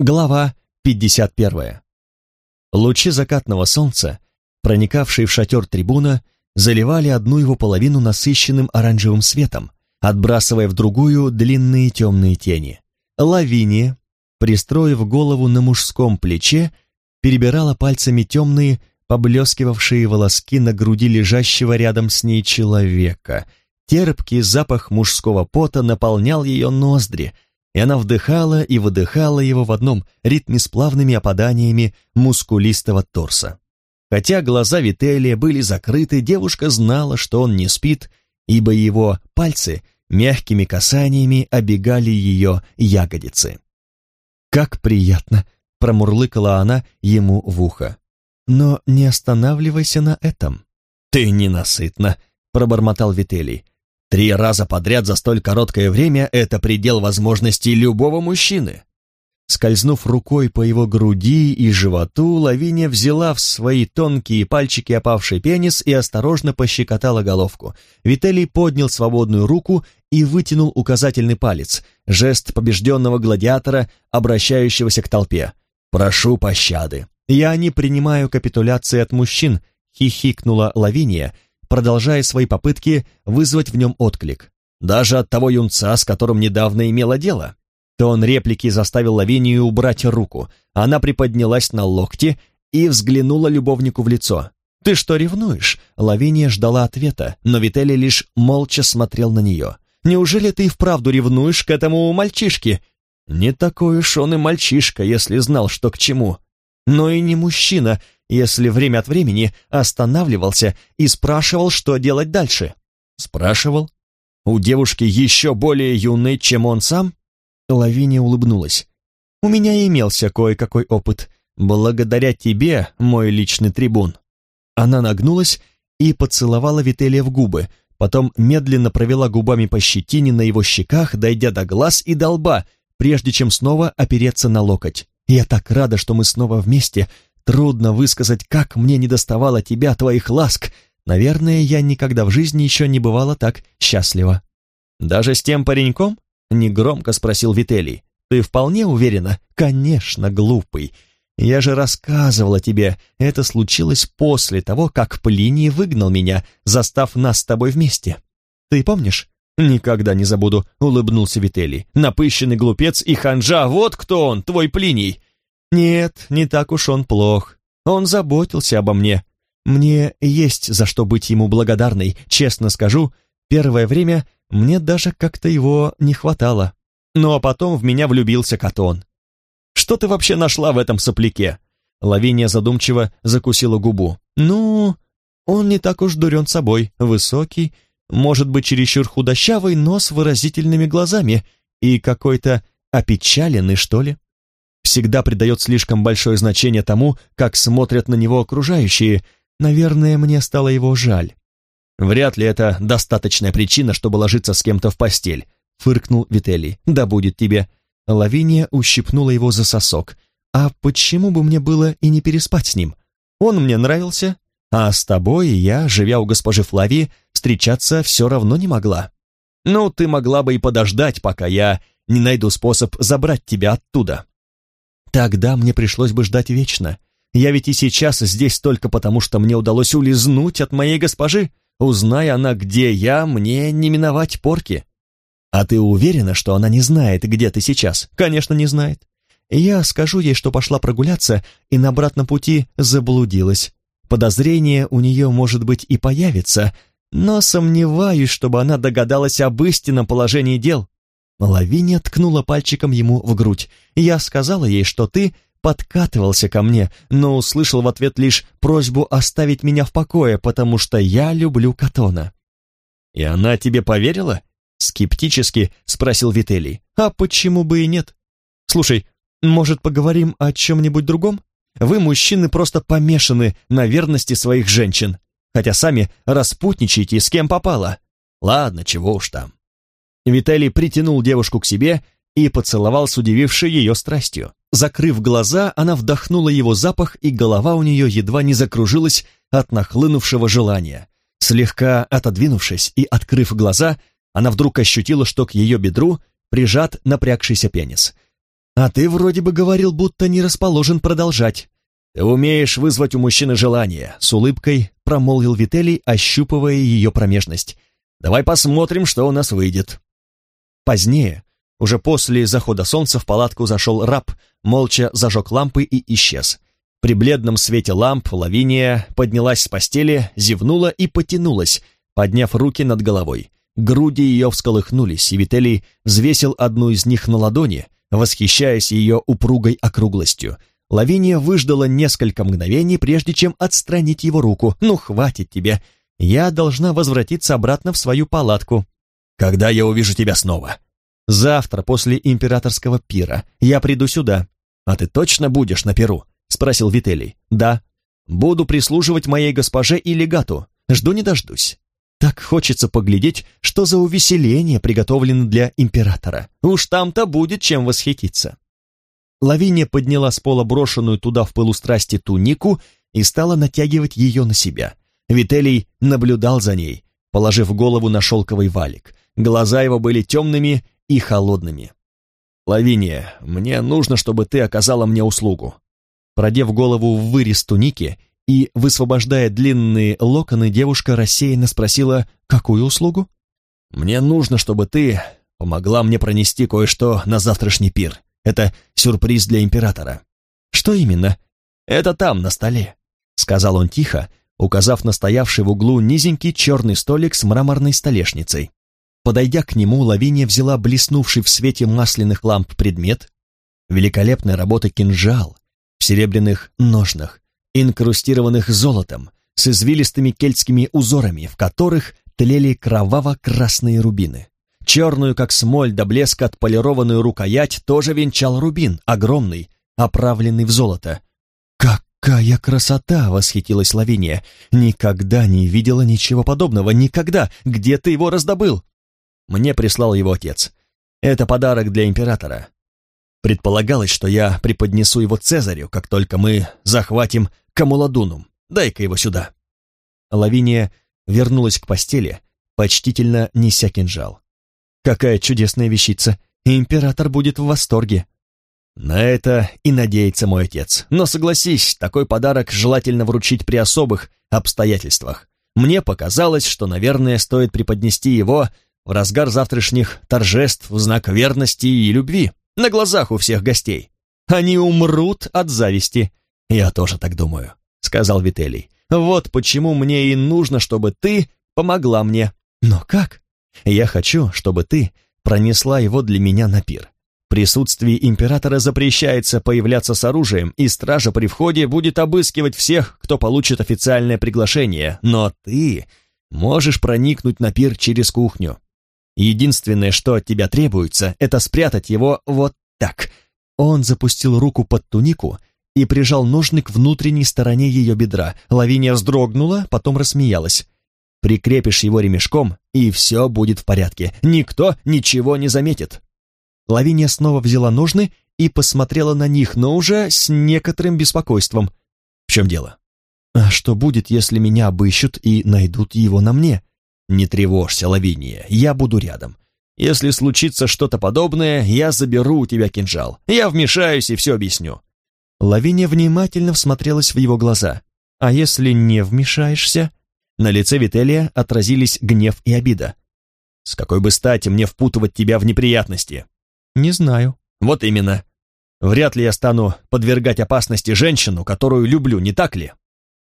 Глава 51. Лучи закатного солнца, проникавшие в шатер трибуна, заливали одну его половину насыщенным оранжевым светом, отбрасывая в другую длинные темные тени. Лавиния, пристроив голову на мужском плече, перебирала пальцами темные, поблескивавшие волоски на груди лежащего рядом с ней человека. Терпкий запах мужского пота наполнял ее ноздри — и она вдыхала и выдыхала его в одном ритме с плавными опаданиями мускулистого торса. Хотя глаза Вителия были закрыты, девушка знала, что он не спит, ибо его пальцы мягкими касаниями обегали ее ягодицы. «Как приятно!» — промурлыкала она ему в ухо. «Но не останавливайся на этом». «Ты ненасытна!» — пробормотал Вителий. Три раза подряд за столь короткое время – это предел возможностей любого мужчины. Скользнув рукой по его груди и животу, Лавиния взяла в свои тонкие пальчики опавший пенис и осторожно пощекотала головку. Вителий поднял свободную руку и вытянул указательный палец, жест побежденного гладиатора, обращающегося к толпе. «Прошу пощады. Я не принимаю капитуляции от мужчин», — хихикнула Лавиния, — продолжая свои попытки вызвать в нем отклик. Даже от того юнца, с которым недавно имела дело. Тон реплики заставил Лавинию убрать руку. Она приподнялась на локте и взглянула любовнику в лицо. «Ты что, ревнуешь?» Лавиния ждала ответа, но Вителли лишь молча смотрел на нее. «Неужели ты и вправду ревнуешь к этому мальчишке?» «Не такой уж он и мальчишка, если знал, что к чему. Но и не мужчина, если время от времени останавливался и спрашивал, что делать дальше. Спрашивал? У девушки еще более юной, чем он сам? Лавиния улыбнулась. У меня имелся кое-какой опыт. Благодаря тебе, мой личный трибун. Она нагнулась и поцеловала Вителия в губы, потом медленно провела губами по щетине на его щеках, дойдя до глаз и до лба, прежде чем снова опереться на локоть. «Я так рада, что мы снова вместе, Трудно высказать, как мне недоставало тебя, твоих ласк. Наверное, я никогда в жизни еще не бывала так счастлива. Даже с тем пареньком? Негромко спросил Вителий. Ты вполне уверена? Конечно, глупый. Я же рассказывала тебе, это случилось после того, как Плиний выгнал меня, застав нас с тобой вместе. Ты помнишь? Никогда не забуду, улыбнулся Вителий. Напыщенный глупец и ханжа, вот кто он, твой Плиний. Нет, не так уж он плох. Он заботился обо мне. Мне есть за что быть ему благодарной, честно скажу. Первое время мне даже как-то его не хватало. Ну а потом в меня влюбился Катон. Что ты вообще нашла в этом сопляке? Лавиния задумчиво закусила губу. Ну, он не так уж дурен собой, высокий, может быть, чересчур худощавый, но с выразительными глазами и какой-то опечаленный, что ли всегда придает слишком большое значение тому, как смотрят на него окружающие. Наверное, мне стало его жаль. Вряд ли это достаточная причина, чтобы ложиться с кем-то в постель, фыркнул Вителий. Да будет тебе. Лавиния ущипнула его за сосок. А почему бы мне было и не переспать с ним? Он мне нравился, а с тобой я, живя у госпожи Флавии, встречаться все равно не могла. Ну, ты могла бы и подождать, пока я не найду способ забрать тебя оттуда. Тогда мне пришлось бы ждать вечно. Я ведь и сейчас здесь только потому, что мне удалось улизнуть от моей госпожи. Узная она, где я, мне не миновать порки. А ты уверена, что она не знает, где ты сейчас? Конечно, не знает. Я скажу ей, что пошла прогуляться и на обратном пути заблудилась. Подозрение у нее, может быть, и появится, но сомневаюсь, чтобы она догадалась об истинном положении дел. Лавиния ткнула пальчиком ему в грудь. «Я сказала ей, что ты подкатывался ко мне, но услышал в ответ лишь просьбу оставить меня в покое, потому что я люблю Катона». «И она тебе поверила?» — скептически спросил Вителий. «А почему бы и нет? Слушай, может, поговорим о чем-нибудь другом? Вы, мужчины, просто помешаны на верности своих женщин, хотя сами распутничаете с кем попало. Ладно, чего уж там. Виталий притянул девушку к себе и поцеловал с удивившей ее страстью. Закрыв глаза, она вдохнула его запах, и голова у нее едва не закружилась от нахлынувшего желания. Слегка отодвинувшись и открыв глаза, она вдруг ощутила, что к ее бедру прижат напрягшийся пенис. А ты вроде бы говорил, будто не расположен продолжать. Ты умеешь вызвать у мужчины желание, с улыбкой промолвил Вителий, ощупывая ее промежность. Давай посмотрим, что у нас выйдет. Позднее, уже после захода солнца в палатку зашел раб, молча зажег лампы и исчез. При бледном свете ламп Лавиния поднялась с постели, зевнула и потянулась, подняв руки над головой. Груди ее всколыхнулись, и Вителий взвесил одну из них на ладони, восхищаясь ее упругой округлостью. Лавиния выждала несколько мгновений, прежде чем отстранить его руку. «Ну, хватит тебе! Я должна возвратиться обратно в свою палатку». «Когда я увижу тебя снова?» «Завтра, после императорского пира. Я приду сюда». «А ты точно будешь на пиру?» — спросил Вителий. «Да. Буду прислуживать моей госпоже и легату. Жду не дождусь». Так хочется поглядеть, что за увеселение приготовлено для императора. Уж там-то будет чем восхититься. Лавиния подняла с пола брошенную туда в пылу страсти тунику и стала натягивать ее на себя. Вителий наблюдал за ней, положив голову на шелковый валик. Глаза его были темными и холодными. «Лавиния, мне нужно, чтобы ты оказала мне услугу». Продев голову в вырез туники, и, высвобождая длинные локоны, девушка рассеянно спросила, какую услугу? «Мне нужно, чтобы ты помогла мне пронести кое-что на завтрашний пир. Это сюрприз для императора». «Что именно?» «Это там, на столе», — сказал он тихо, указав на стоявший в углу низенький черный столик с мраморной столешницей. Подойдя к нему, Лавиния взяла блеснувший в свете масляных ламп предмет, великолепная работа кинжал в серебряных ножнах, инкрустированных золотом, с извилистыми кельтскими узорами, в которых тлели кроваво-красные рубины. Черную, как смоль, до блеска отполированную рукоять тоже венчал рубин, огромный, оправленный в золото. «Какая красота!» — восхитилась Лавиния. «Никогда не видела ничего подобного, никогда! Где ты его раздобыл?» Мне прислал его отец. «Это подарок для императора. Предполагалось, что я преподнесу его Цезарю, как только мы захватим Камуладунум. Дай-ка его сюда». Лавиния вернулась к постели, почтительно неся кинжал. «Какая чудесная вещица! Император будет в восторге!» На это и надеется мой отец. Но согласись, такой подарок желательно вручить при особых обстоятельствах. Мне показалось, что, наверное, стоит преподнести его в разгар завтрашних торжеств в знак верности и любви на глазах у всех гостей. Они умрут от зависти. Я тоже так думаю, сказал Вителий. Вот почему мне и нужно, чтобы ты помогла мне. Но как? Я хочу, чтобы ты пронесла его для меня на пир. В присутствии императора запрещается появляться с оружием, и стража при входе будет обыскивать всех, кто получит официальное приглашение. Но ты можешь проникнуть на пир через кухню. Единственное, что от тебя требуется, это спрятать его вот так. Он запустил руку под тунику и прижал ножны к внутренней стороне ее бедра. Лавиния вздрогнула, потом рассмеялась. Прикрепишь его ремешком, и все будет в порядке. Никто ничего не заметит. Лавиния снова взяла ножны и посмотрела на них, но уже с некоторым беспокойством. В чем дело? А что будет, если меня обыщут и найдут его на мне? «Не тревожься, Лавиния, я буду рядом. Если случится что-то подобное, я заберу у тебя кинжал. Я вмешаюсь и все объясню». Лавиния внимательно всмотрелась в его глаза. «А если не вмешаешься?» На лице Вителия отразились гнев и обида. «С какой бы стати мне впутывать тебя в неприятности?» «Не знаю». «Вот именно. Вряд ли я стану подвергать опасности женщину, которую люблю, не так ли?»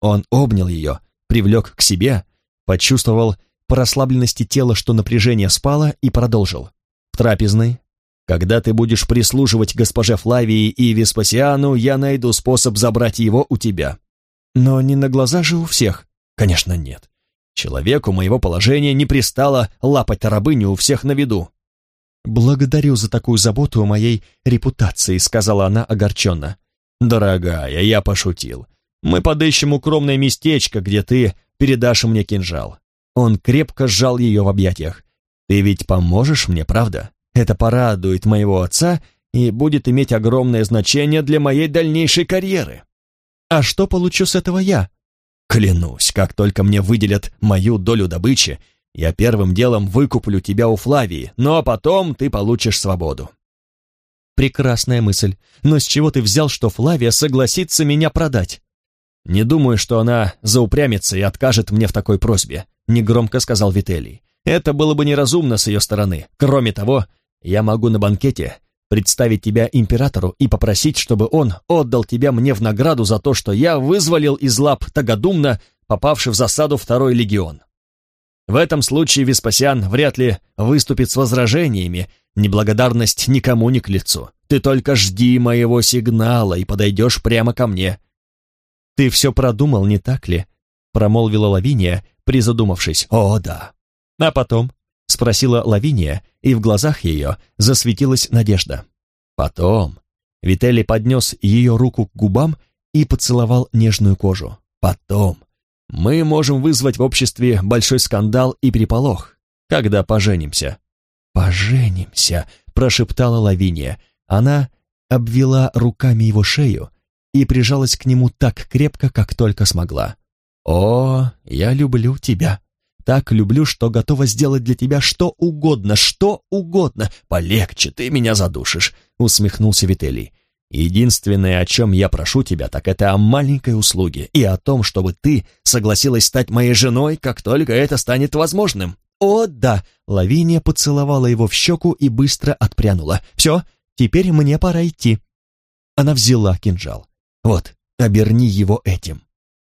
Он обнял ее, привлек к себе, почувствовал по расслабленности тела, что напряжение спало, и продолжил. «В трапезной, когда ты будешь прислуживать госпоже Флавии и Веспасиану, я найду способ забрать его у тебя». «Но не на глаза же у всех?» «Конечно, нет. Человеку моего положения не пристало лапать рабыню у всех на виду». «Благодарю за такую заботу о моей репутации», — сказала она огорченно. «Дорогая, я пошутил. Мы подыщем укромное местечко, где ты передашь мне кинжал. Он крепко сжал ее в объятиях. «Ты ведь поможешь мне, правда? Это порадует моего отца и будет иметь огромное значение для моей дальнейшей карьеры». «А что получу с этого я?» «Клянусь, как только мне выделят мою долю добычи, я первым делом выкуплю тебя у Флавии, но потом ты получишь свободу». прекрасная мысль. Но с чего ты взял, что Флавия согласится меня продать?» «Не думаю, что она заупрямится и откажет мне в такой просьбе», — негромко сказал Вителий. «Это было бы неразумно с ее стороны. Кроме того, я могу на банкете представить тебя императору и попросить, чтобы он отдал тебя мне в награду за то, что я вызволил из лап Тагадумна, попавший в засаду второй легион. В этом случае Веспасиан вряд ли выступит с возражениями, неблагодарность никому не к лицу. Ты только жди моего сигнала и подойдешь прямо ко мне». «Ты все продумал, не так ли?» — промолвила Лавиния, призадумавшись. «О, да». «А потом?» — спросила Лавиния, и в глазах ее засветилась надежда. «Потом». Вителли поднес ее руку к губам и поцеловал нежную кожу. «Потом мы можем вызвать в обществе большой скандал и переполох, когда поженимся». «Поженимся», — прошептала Лавиния. Она обвела руками его шею и прижалась к нему так крепко, как только смогла. «О, я люблю тебя. Так люблю, что готова сделать для тебя что угодно, что угодно. Полегче, ты меня задушишь», — усмехнулся Вителий. Единственное, о чем я прошу тебя, так это о маленькой услуге и о том, чтобы ты согласилась стать моей женой, как только это станет возможным. О, да! Лавиния поцеловала его в щеку и быстро отпрянула. Все, теперь мне пора идти. Она взяла кинжал. Вот, оберни его этим.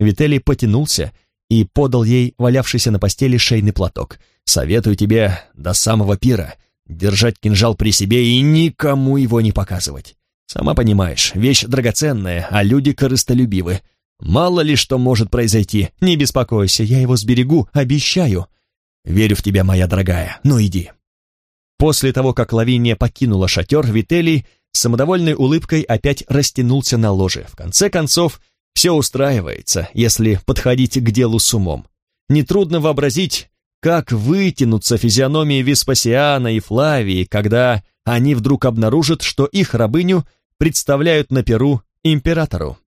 Вителий потянулся и подал ей валявшийся на постели шейный платок. Советую тебе до самого пира держать кинжал при себе и никому его не показывать. Сама понимаешь, вещь драгоценная, а люди корыстолюбивы. Мало ли что может произойти. Не беспокойся, я его сберегу, обещаю. Верю в тебя, моя дорогая. Ну иди. После того, как Лавиния покинула шатер, Вителий с самодовольной улыбкой опять растянулся на ложе. В конце концов, все устраивается, если подходить к делу с умом. Нетрудно вообразить, как вытянутся физиономии Веспасиана и Флавии, когда они вдруг обнаружат, что их рабыню – представляют на Перу императору.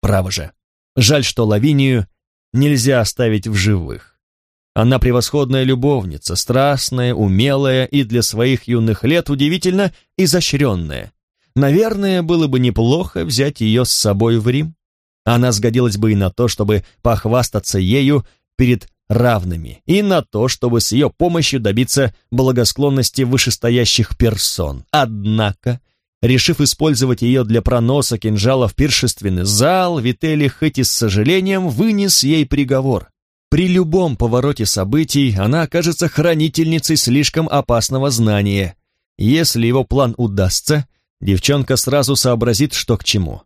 Право же, жаль, что Лавинию нельзя оставить в живых. Она превосходная любовница, страстная, умелая и для своих юных лет удивительно изощренная. Наверное, было бы неплохо взять ее с собой в Рим. Она сгодилась бы и на то, чтобы похвастаться ею перед равными, и на то, чтобы с ее помощью добиться благосклонности вышестоящих персон. Однако Решив использовать ее для проноса кинжала в пиршественный зал, Вители хоть и с сожалением вынес ей приговор. При любом повороте событий она окажется хранительницей слишком опасного знания. Если его план удастся, девчонка сразу сообразит, что к чему.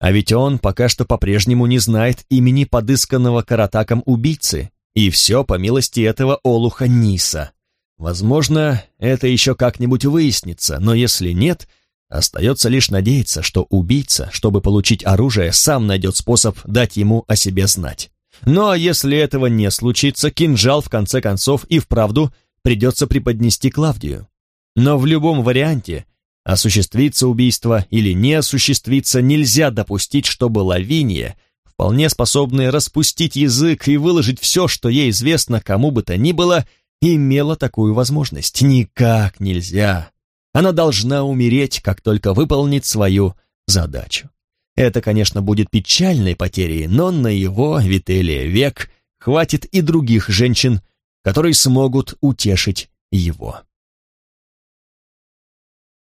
А ведь он пока что по-прежнему не знает имени подысканного каратаком убийцы, и все по милости этого олуха Ниса. Возможно, это еще как-нибудь выяснится, но если нет — Остается лишь надеяться, что убийца, чтобы получить оружие, сам найдет способ дать ему о себе знать. Ну а если этого не случится, кинжал в конце концов и вправду придется преподнести Клавдию. Но в любом варианте, осуществится убийство или не осуществится, нельзя допустить, чтобы Лавиния, вполне способная распустить язык и выложить все, что ей известно кому бы то ни было, имела такую возможность. Никак нельзя. Она должна умереть, как только выполнит свою задачу. Это, конечно, будет печальной потерей, но на его, Вителия, век хватит и других женщин, которые смогут утешить его.